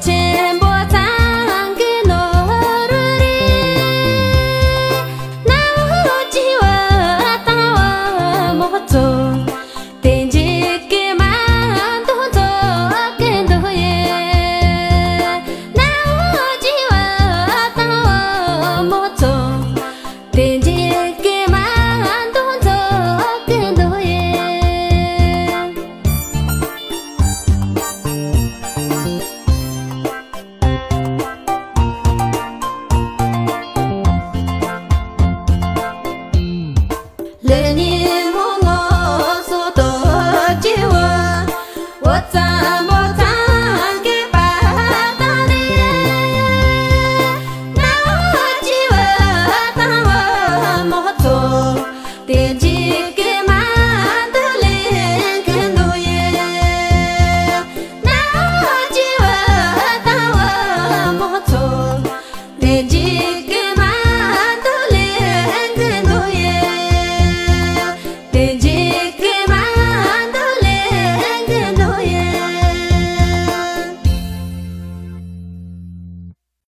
September le ni mo ngo so to ji wa wa